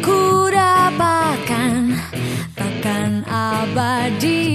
ku dapatkan takkan abadi.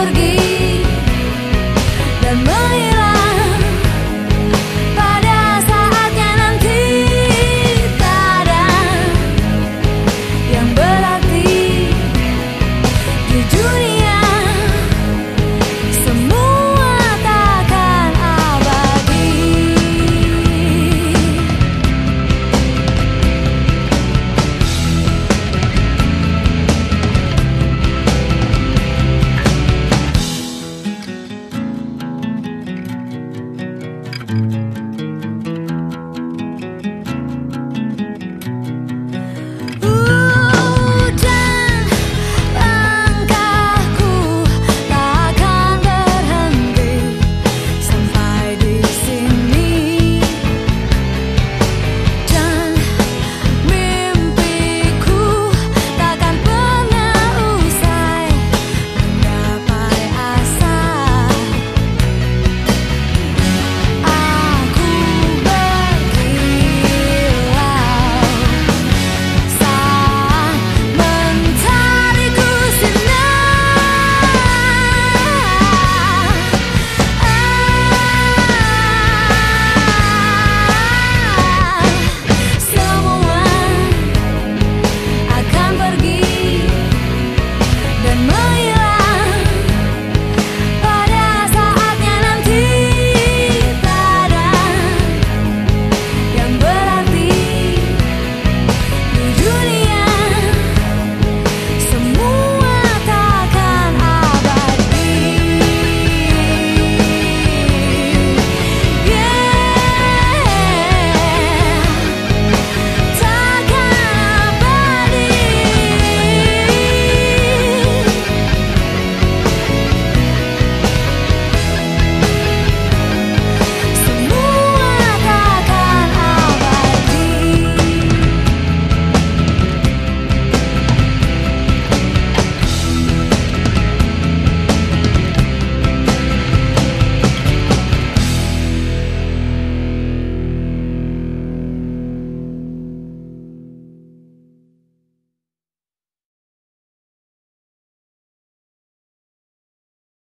Lamborghini.